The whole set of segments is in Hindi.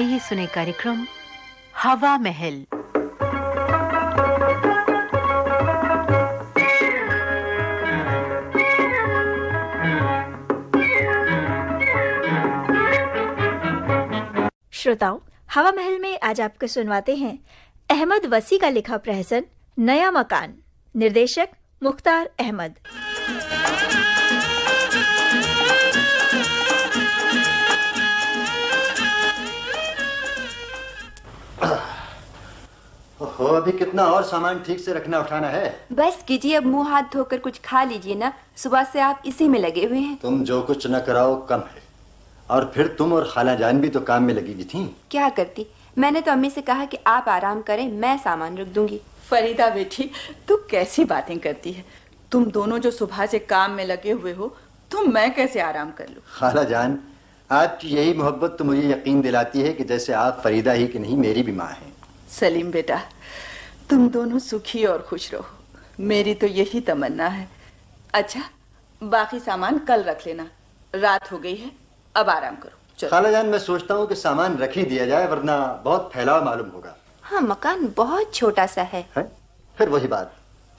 आइए सुने कार्यक्रम हवा महल। श्रोताओं, हवा महल में आज आपको सुनवाते हैं अहमद वसी का लिखा प्रहसन, नया मकान। निर्देशक मुख्तार अहमद। हो अभी कितना और सामान ठीक से रखना उठाना है? बस कीजिए अब मुँह हाथ धोकर कुछ खा लीजिए ना। सुबह से आप इसी में लगे हुए हैं। तुम जो कुछ न कराओ कम है। और फिर तुम और खाला जान भी तो काम में लगी हुई थी। क्या करती? मैंने तो अम्मी से कहा कि आप आराम करें मैं सामान रख दूँगी। फरीदा बेटी तू कैसी बातें करती है? तुम दोनों जो सुबह से काम में लगे हुए हो तो मैं कैसे आराम कर लूँ? खाला जान आपकी यही मोहब्बत तो मुझे यकीन दिलाती है कि जैसे आप फरीदा ही की नहीं मेरी भी माँ हैं। सलीम बेटा तुम दोनों सुखी और खुश रहो। मेरी तो यही तमन्ना है। अच्छा बाकी सामान कल रख लेना। रात हो गई है अब आराम करो। चलो। खाला जान मैं सोचता हूँ कि सामान रख ही दिया जाए वरना बहुत फैलाव मालूम होगा। हाँ मकान बहुत छोटा सा है। है? फिर वही बात।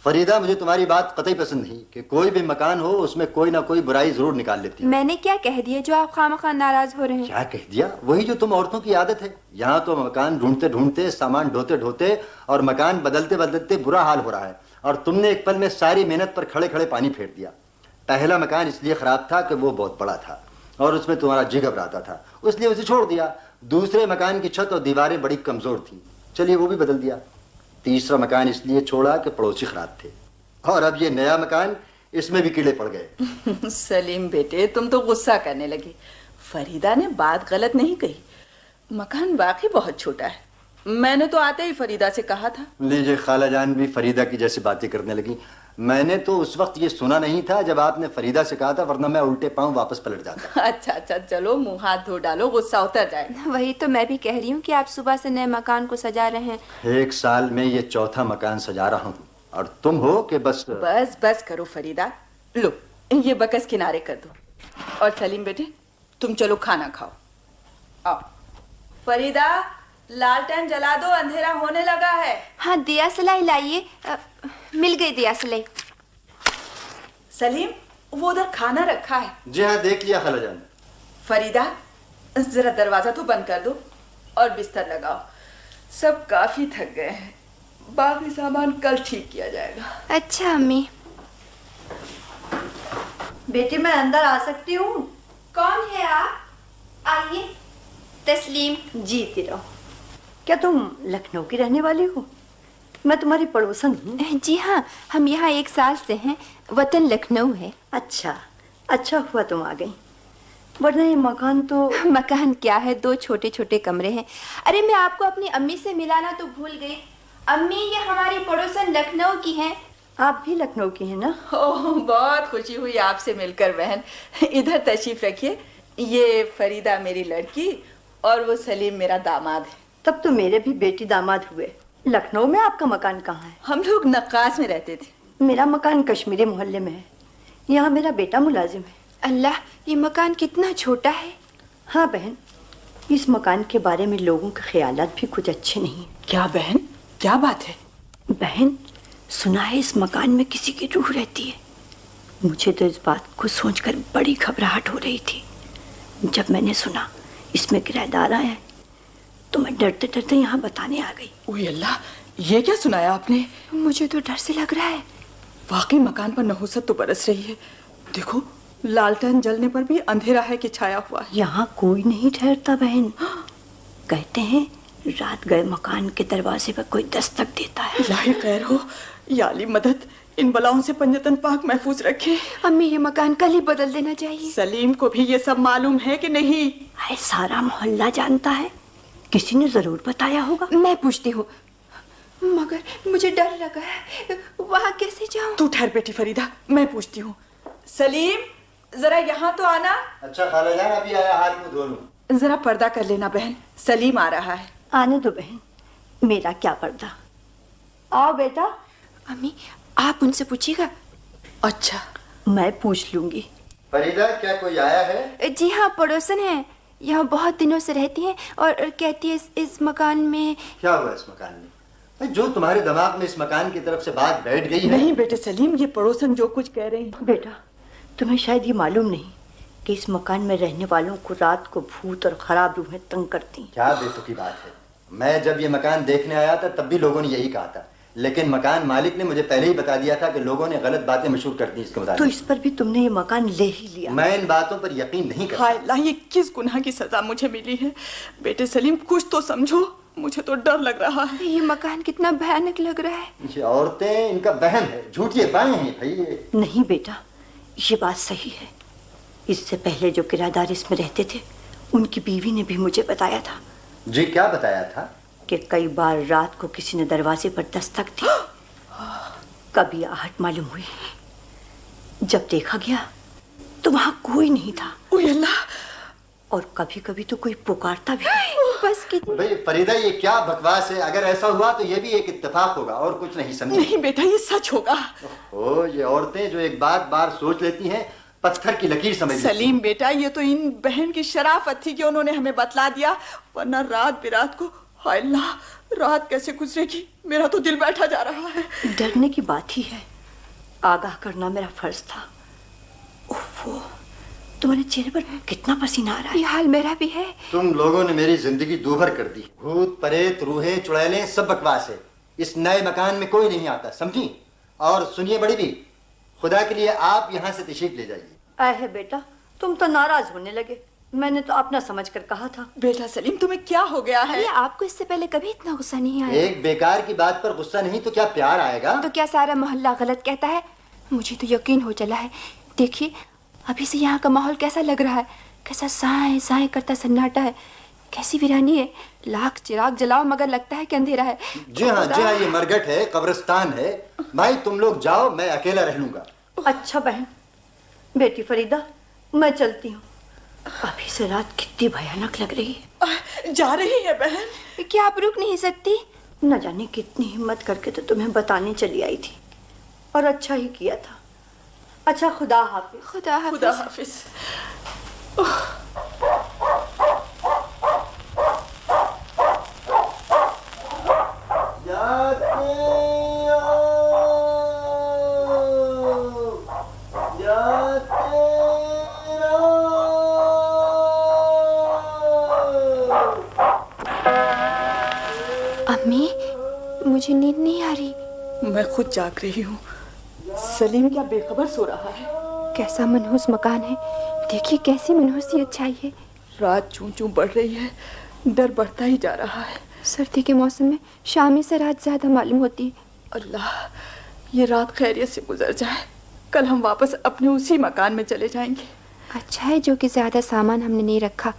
फरीदा मुझे तुम्हारी बात कतई पसंद नहीं। कि कोई भी मकान हो उसमें कोई ना कोई बुराई ज़रूर निकाल लेती है। मैंने क्या कह दिया जो आप खाम खा नाराज़ हो रहे हैं? क्या कह दिया? वही जो तुम औरतों की आदत है। यहाँ तो मकान ढूंढते ढूंढते सामान ढोते ढोते और मकान बदलते बदलते बुरा हाल हो रहा है। और तुमने एक पल में सारी मेहनत पर खड़े खड़े पानी फेर दिया। पहला मकान इसलिए खराब था कि वो बहुत बड़ा था और उसमें तुम्हारा जी घबराता था। इसलिए उसे छोड़ दिया। दूसरे मकान की छत और दीवारें बड़ी कमज़ोर थी। चलिए वो भी बदल दिया। तीसरा मकान इसलिए छोड़ा कि पड़ोसी खराब थे। और अब ये नया मकान इसमें भी कीड़े पड़ गए। सलीम बेटे तुम तो गुस्सा करने लगे। फरीदा ने बात गलत नहीं कही। मकान वाकई बहुत छोटा है। मैंने तो आते ही फरीदा से कहा था। लीजिए खाला जान भी फरीदा की जैसी बातें करने लगी। मैंने तो उस वक्त ये सुना नहीं था जब आपने फरीदा से कहा था वरना मैं उल्टे पाँव वापस पलट जाता। अच्छा अच्छा चलो मुँह हाथ धो डालो गुस्सा उतर जाए। वही तो मैं भी कह रही हूँ कि आप सुबह से नए मकान को सजा रहे हैं। एक साल में ये चौथा मकान सजा रहा हूँ और तुम हो कि बस बस बस करो फरीदा। लो ये बकस किनारे कर दो। और सलीम बेटे तुम चलो खाना खाओ। आओ। फरीदा! लालटेन जला दो अंधेरा होने लगा है। हाँ दिया सलाई लाइए। मिल गई दिया सलाई। सलीम वो उधर खाना रखा है। जी हाँ देख लिया खाला जान। फरीदा जरा दरवाज़ा तो बंद कर दो और बिस्तर लगाओ। सब काफ़ी थक गए हैं। बाकी सामान कल ठीक किया जाएगा। अच्छा अम्मी। बेटी मैं अंदर आ सकती हूँ? कौन है आप? आइए। तस्लीम जीती रहो। क्या तुम लखनऊ की रहने वाली हो? मैं तुम्हारी पड़ोसन हूँ। जी हाँ हम यहाँ एक साल से हैं। वतन लखनऊ है। अच्छा अच्छा हुआ तुम आ गई। वरना ये मकान तो मकान क्या है? दो छोटे छोटे कमरे हैं। अरे मैं आपको अपनी अम्मी से मिलाना तो भूल गई। अम्मी ये हमारी पड़ोसन लखनऊ की हैं। आप भी लखनऊ की हैं ना? ओह बहुत खुशी हुई आपसे मिलकर बहन। इधर तशरीफ़ रखिए। ये फरीदा मेरी लड़की और वो सलीम मेरा दामाद है। तब तो मेरे भी बेटी दामाद हुए। लखनऊ में आपका मकान कहाँ है? हम लोग नक्कास में रहते थे। मेरा मकान कश्मीरी मोहल्ले में है। यहाँ मेरा बेटा मुलाजिम है। अल्लाह ये मकान कितना छोटा है। हाँ बहन इस मकान के बारे में लोगों के ख्याल भी कुछ अच्छे नहीं। हैं। क्या बहन? क्या बात है? बहन सुना है इस मकान में किसी की रूह रहती है। मुझे तो इस बात को सोचकर बड़ी घबराहट हो रही थी। जब मैंने सुना इसमें किराएदार आए हैं तो मैं डरते डरते यहाँ बताने आ गई। ओए अल्लाह ये क्या सुनाया आपने? मुझे तो डर से लग रहा है। वाकई मकान पर नहुसत तो बरस रही है। देखो लालटेन जलने पर भी अंधेरा है कि छाया हुआ है। यहाँ कोई नहीं ठहरता बहन। कहते हैं रात गए मकान के दरवाजे पर कोई दस्तक देता है। लाही खैर हो या अली मदद इन बलाओं से पंजतन पाक महफूज रखे। अम्मी ये मकान कल ही बदल देना चाहिए। सलीम को भी ये सब मालूम है कि नहीं? सारा मोहल्ला जानता है। किसी ने ज़रूर बताया होगा। मैं पूछती हूँ। मगर मुझे डर लगा है। वहाँ कैसे जाऊँ? तू ठहर बेटी फरीदा मैं पूछती हूँ। सलीम जरा यहाँ तो आना। अच्छा खाला जान अभी आया हाथ मुँह धो लूँ। जरा पर्दा कर लेना बहन सलीम आ रहा है। आने दो बहन मेरा क्या पर्दा? आओ बेटा। अम्मी आप उनसे पूछिएगा। अच्छा। मैं पूछ लूँगी। फरीदा क्या कोई आया है? जी हाँ पड़ोसन है। यहाँ बहुत दिनों से रहती हैं और, कहती है इस, इस मकान में। क्या हुआ इस मकान में? जो तुम्हारे दिमाग में इस मकान की तरफ़ से बात बैठ गई है। नहीं बेटे सलीम ये पड़ोसन जो कुछ कह रही हैं। बेटा तुम्हें शायद ये मालूम नहीं कि इस मकान में रहने वालों को रात को भूत और खराब रूहें तंग करती हैं। क्या बेतुकी बात है। मैं जब ये मकान देखने आया था तब भी लोगों ने यही कहा था। लेकिन मकान मालिक ने मुझे पहले ही बता दिया था कि लोगों ने गलत बातें मशहूर कर दी इसके तो इस पर भी तुमने ये मकान ले ही लिया। मैं इन बातों पर यकीन नहीं करता। हाय अल्लाह ये किस गुनाह की सजा मुझे मिली है? बेटे सलीम कुछ तो समझो। मुझे तो डर लग रहा है। ये मकान कितना भयानक लग रहा है। ये औरतें इनका बहन है। झूठी बाएँ हैं भाई ये नहीं बेटा ये बात सही है। इससे पहले जो किराएदार इसमें रहते थे उनकी बीवी ने भी मुझे बताया था। जी क्या बताया था? कि कई बार रात को किसी ने दरवाजे पर दस्तक दी। कभी आहट मालूम हुई। जब देखा गया तो वहाँ कोई नहीं था। अल्लाह! और कभी कभी तो कोई पुकारता भी नहीं। बस भाई फरीदा ये क्या बकवास है? अगर ऐसा हुआ तो ये भी एक इत्तेफाक होगा और कुछ नहीं समझ। नहीं बेटा ये सच होगा। ओ ये औरतें जो एक बात बार सोच लेती हैं पत्थर की लकीर समझ सलीम बेटा ये तो इन बहन की शराफत थी कि उन्होंने हमें बतला दिया वरना रात बिरात को हाय अल्लाह रात कैसे गुजरेगी? मेरा तो दिल बैठा जा रहा है। डरने की बात ही है। आगाह करना मेरा फ़र्ज़ था। ओफो तुम्हारे चेहरे पर कितना पसीना आ रहा है। ये हाल मेरा भी है। तुम लोगों ने मेरी ज़िंदगी दूभर कर दी। भूत प्रेत रूहें चुड़ैले सब बकवास है। इस नए मकान में कोई नहीं आता समझी? और सुनिए बड़ी भी खुदा के लिए आप यहाँ से तशरीफ़ ले जाइए। आए है बेटा तुम तो नाराज़ होने लगे। मैंने तो अपना समझ कर कहा था। बेटा सलीम तुम्हें क्या हो गया है? आपको इससे पहले कभी इतना गुस्सा नहीं आया? एक बेकार की बात पर गुस्सा नहीं तो क्या प्यार आएगा? तो क्या सारा मोहल्ला गलत कहता है? मुझे तो यकीन हो चला है। देखिए अभी से यहाँ का माहौल कैसा लग रहा है? कैसा साए साए करता सन्नाटा है। कैसी वीरानी है? लाख चिराग जलाओ मगर लगता है कि अंधेरा है। जी हाँ जी हाँ ये मरगट है कब्रिस्तान है। भाई तुम लोग जाओ मैं अकेला रह लूँगा। अच्छा बहन बेटी फरीदा मैं चलती हूँ। अभी से रात कितनी भयानक लग रही है। जा रही है बहन। क्या आप रुक नहीं सकती? न जाने कितनी हिम्मत करके तो तुम्हें बताने चली आई थी। और अच्छा ही किया था। अच्छा खुदा हाफिज। खुदा हाफिज। खुदा हाफिज। खुद जाग रही हूँ। सलीम क्या बेखबर सो रहा है? कैसा मनहूस मकान है? देखिए कैसी मनहूसियत चाहिए रात चूं चूं बढ़ रही है। डर बढ़ता ही जा रहा है। सर्दी के मौसम में शामी से रात ज़्यादा मालूम होती। है अल्लाह ये रात खैरियत से गुजर जाए। कल हम वापस अपने उसी मकान में चले जाएँगे। अच्छा है जो कि ज़्यादा सामान हमने नहीं रखा।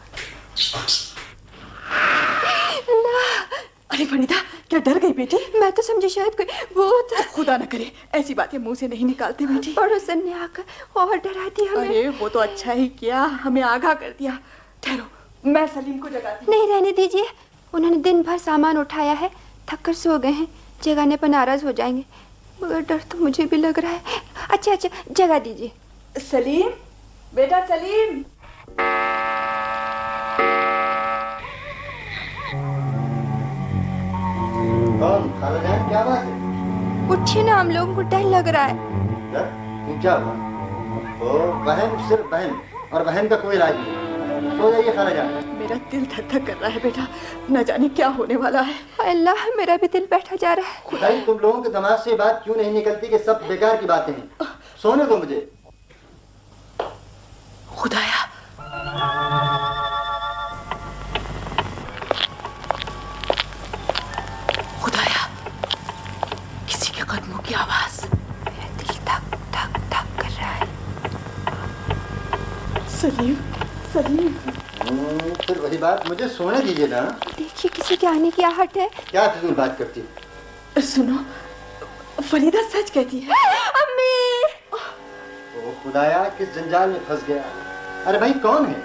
अरे फरीदा क्या डर गई बेटी? मैं तो समझी शायद कोई भूत खुदा न करे ऐसी बातें मुँह से नहीं निकालते बेटी। पड़ोसन ने आकर और डरा दिया हमें। अरे वो तो अच्छा ही किया हमें आगाह कर दिया। ठहरो मैं सलीम को जगाती। नहीं रहने दीजिए। उन्होंने दिन भर सामान उठाया है थक कर सो गए हैं। जगाने पर नाराज़ हो जाएँगे। मगर डर तो मुझे भी लग रहा है। अच्छा अच्छा जगा दीजिए। सलीम बेटा सलीम। क्या बात है? उठिए ना हम लोगों को डर लग रहा है। क्या हुआ ओ बहन सिर्फ़ बहन और बहन का कोई इलाज नहीं। सो जाइए खालाजान मेरा दिल धक धक कर रहा है बेटा। न जाने क्या होने वाला है। अल्लाह मेरा भी दिल बैठा जा रहा है। खुदाई तुम लोगों के दिमाग से बात क्यों नहीं निकलती कि सब बेकार की बातें हैं? सोने दो मुझे। खुदाया सलीम सलीम हम्म, फिर वही बात मुझे सोने दीजिए ना। देखिए किसी के आने की आहट है। क्या फिजूल बात करती हो? सुनो फरीदा सच कहती है। अम्मी! ओ खुदाया किस जंजाल में फंस गया? अरे भाई कौन है?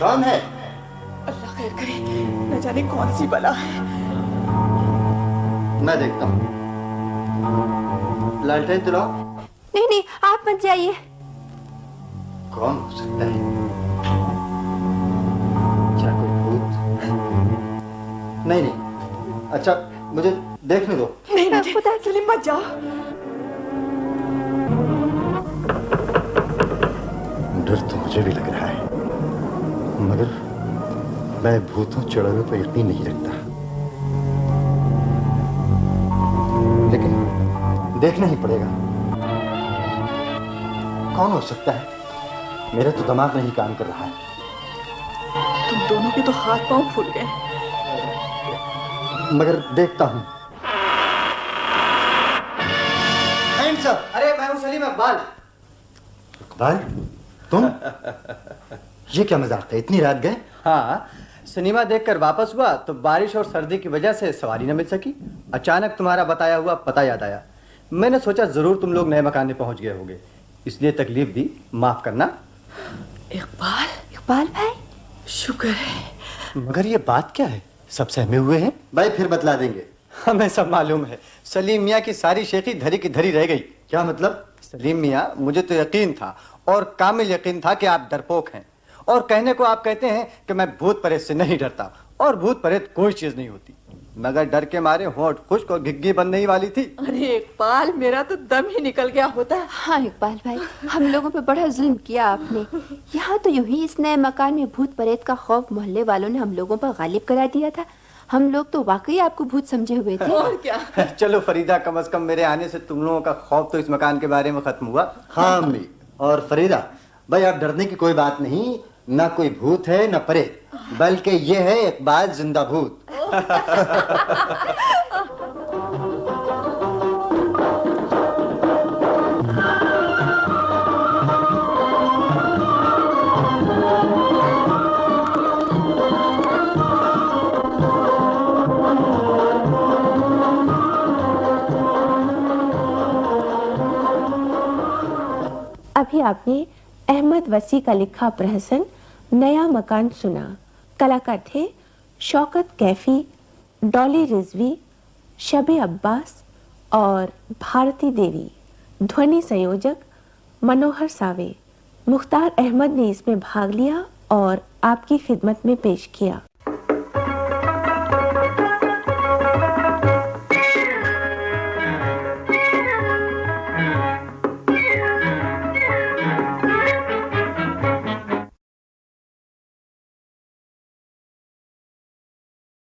कौन है? अल्लाह खैर करे न जाने कौन सी बला है। मैं देखता हूँ। लालटेन चलाओ नहीं नहीं आप मत जाइए। कौन हो सकता है क्या कोई भूत नहीं नहीं अच्छा मुझे देखने दो नहीं नहीं खुदा मत जाओ डर तो मुझे भी लग रहा है। मगर मैं भूतों चढ़ावे पर यकीन नहीं रखता। लेकिन देखना ही पड़ेगा। कौन हो सकता है? मेरा तो दिमाग नहीं काम कर रहा है। तुम दोनों के तो हाथ पाँव फूल गए। मगर देखता हूँ। अरे मैं हूँ सलीम इकबाल इकबाल तुम? ये क्या मज़ाक है इतनी रात गए? हाँ सिनेमा देखकर वापस हुआ तो बारिश और सर्दी की वजह से सवारी न मिल सकी। अचानक तुम्हारा बताया हुआ पता याद आया। मैंने सोचा ज़रूर तुम लोग नए मकान में पहुँच गए होगे। इसलिए तकलीफ़ दी माफ़ करना। इकबाल? इकबाल भाई? शुक्र है। मगर ये बात क्या है? सब सहमे हुए हैं? भाई फिर बतला देंगे। हमें सब मालूम है। सलीम मियाँ की सारी शेखी धरी की धरी रह गई। क्या मतलब? सलीम मियाँ मुझे तो यकीन था और कामिल यकीन था कि आप डरपोक हैं। और कहने को आप कहते हैं कि मैं भूत प्रेत से नहीं डरता और भूत प्रेत कोई चीज़ नहीं होती। मगर डर के मारे होठ खुश्क और घिग्गी बनने ही वाली थी। अरे इकबाल मेरा तो दम ही निकल गया होता। हाँ इकबाल भाई हम लोगों पे बड़ा जुल्म किया आपने। यहाँ तो यूँ ही इस नए मकान में भूत प्रेत का खौफ मोहल्ले वालों ने हम लोगों पर गालिब करा दिया था। हम लोग तो वाकई आपको भूत समझे हुए थे। और क्या? चलो फरीदा कम अज कम मेरे आने से तुम लोगों का खौफ तो इस मकान के बारे में खत्म हुआ। हाँ अम्मी और फरीदा भाई आप डरने की कोई बात नहीं। ना कोई भूत है ना प्रेत। बल्कि ये है इकबाल ज़िंदा भूत। अभी आपने अहमद वसी का लिखा प्रहसन नया मकान सुना। कलाकार थे शौकत कैफी, डॉली रिजवी, शबे अब्बास और भारती देवी, ध्वनि संयोजक मनोहर सावे। मुख्तार अहमद ने इसमें भाग लिया और आपकी खिदमत में पेश किया।